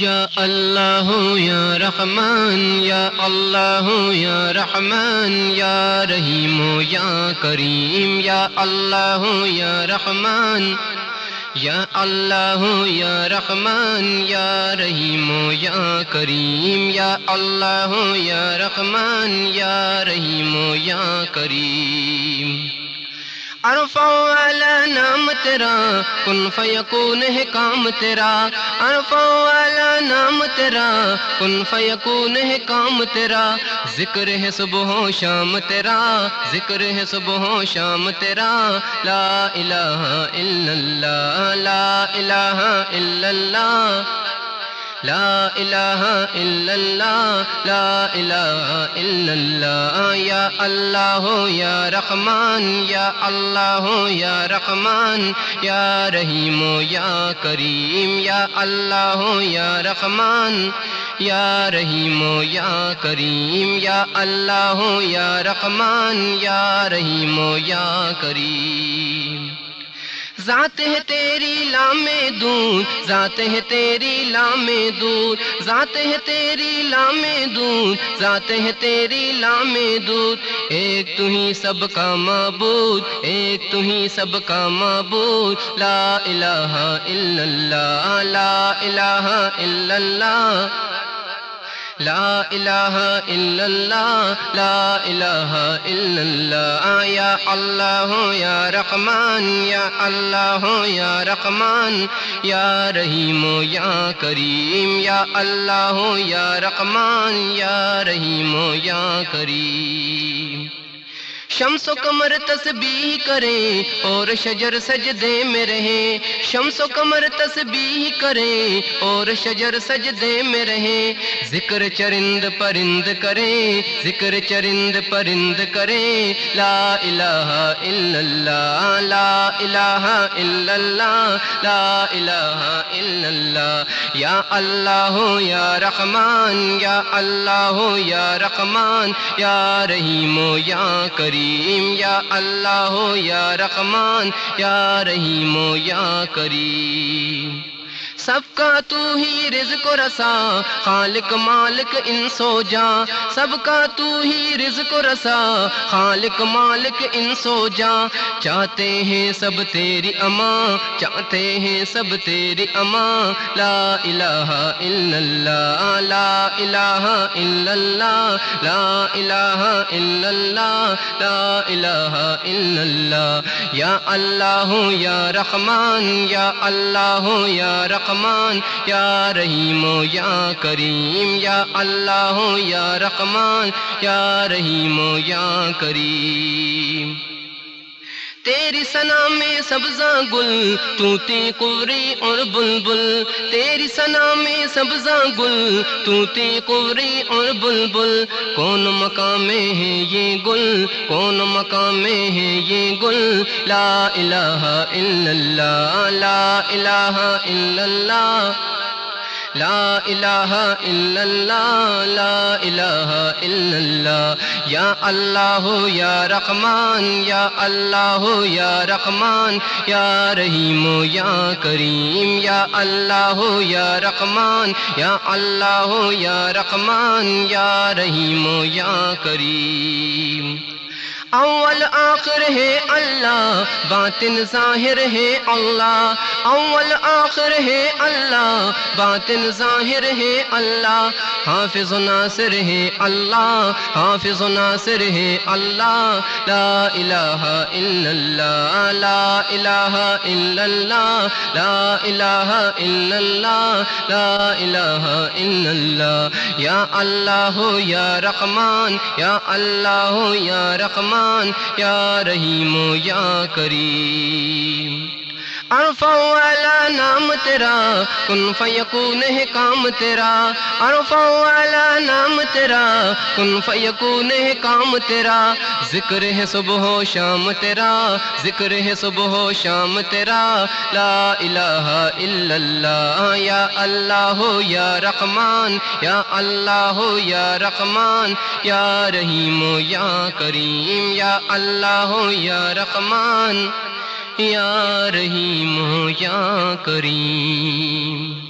یا اللہ یا رحمان، یا اللہ یا رحمان، یا رحیم یا کریم، یا اللہ یا رحمان، یا اللہ یا رحمان، یا رحیم یا کریم، یا اللہ یا رحمان، یا رحیم یا کریم۔ عرفا والا نام تیرا، کن فیکون ہے کام تیرا۔ عرفا والا نام تیرا، کن فیکون ہے کام تیرا۔ ذکر ہے صبح و شام تیرا، ذکر ہے صبح و شام تیرا۔ لا الہ الا اللہ، لا الہ الا اللہ۔ لا الہ الا اللہ لا الہ الا اللہ یا اللہ یا رحمان یا اللہ یا رحمان یا رحیم یا کریم یا اللہ یا رحمان یا رحیم یا کریم یا اللہ یا رحمان یا رحیم یا کریم ذات ہے تیری لام دور، ذات ہے تیری لام دور، ذات ہے تیری لام دور، ذات ہے تیری لام دور۔ ایک تو ہی سب کا معبود، ایک تو ہی سب کا معبود۔ لا الہ الا اللہ، لا الہ الا اللہ۔ لا الہ الا اللہ لا الہ الا اللہ یا اللہ یا رحمان یا اللہ یا رحمان یا رحیم یا کریم یا اللہ یا رحمان یا رحیم یا کریم شمس و کمر تسبیح کریں اور شجر سجدے میں رہیں۔ شمس و کمر تسبیح کریں اور شجر سجدے میں رہیں۔ ذکر چرند پرند کریں، ذکر چرند پرند کریں۔ لا الہ الا اللہ، لا الہ الا اللہ، لا الہ الا اللہ۔ یا اللہ یا رحمان، یا اللہ یا رحمان۔ یا رحیم یا کریم۔ یا اللہ یا رحمان یا رحیم یا کریم۔ سب کا تو ہی رزق و رسا خالق مالک ان سو جا سب کا تو ہی رزق و رسا خالق مالک ان سو جا چاہتے ہیں سب تیری اماں، چاہتے ہیں سب تیری اماں۔ لا الہ الا اللہ، لا الہ الا اللہ، لا الہ الا اللہ، لا الہ الا اللہ۔ یا اللہ یا رحمان، یا اللہ یا رحمان۔ رحمان یا رحیم یا کریم یا اللہ یا رحمان یا رحیم یا کریم۔ تیری سنا میں سبزاں گل توتی قوری اور بلبل۔ تیری سنا میں سبزاں گل توتی قوری اور بلبل۔ کون مقام میں ہے یہ گل، کون مقام میں ہے یہ گل۔ لا الہ الا اللہ، لا الہ الا اللہ۔ لا الہ الا اللہ لا الہ الا اللہ یا اللہ یا رحمان یا اللہ یا رحمان یا رحیم یا کریم یا اللہ یا رحمان یا اللہ یا رحمان یا رحیم یا کریم اول آخر ہے اللہ، باطن ظاہر ہے اللہ۔ اول آخر ہے اللہ، باطن ظاہر ہے اللہ۔ حافظ و ناصر ہے اللہ، حافظ و ناصر ہے اللہ۔ لا الہ الا اللہ، لا الہ الا اللہ، لا الہ الا اللہ، لا الہ الا اللہ۔ یا اللہ یا رحمان، یا اللہ یا رحمان۔ یا رحیم یا کریم۔ ارفع والا نام تیرا، کن فیکون ہے کام تیرا۔ ارفع والا نام تیرا، کن فیکون ہے کام تیرا، ذکر ہے صبح و شام تیرا، ذکر ہے صبح و شام تیرا، لا الہ الا اللہ، یا اللہ ہو یا رحمان، یا اللہ ہو یا رحمان، یا رحیم یا کریم، یا اللہ ہو یا رحمان، یا رحیم یا کریم۔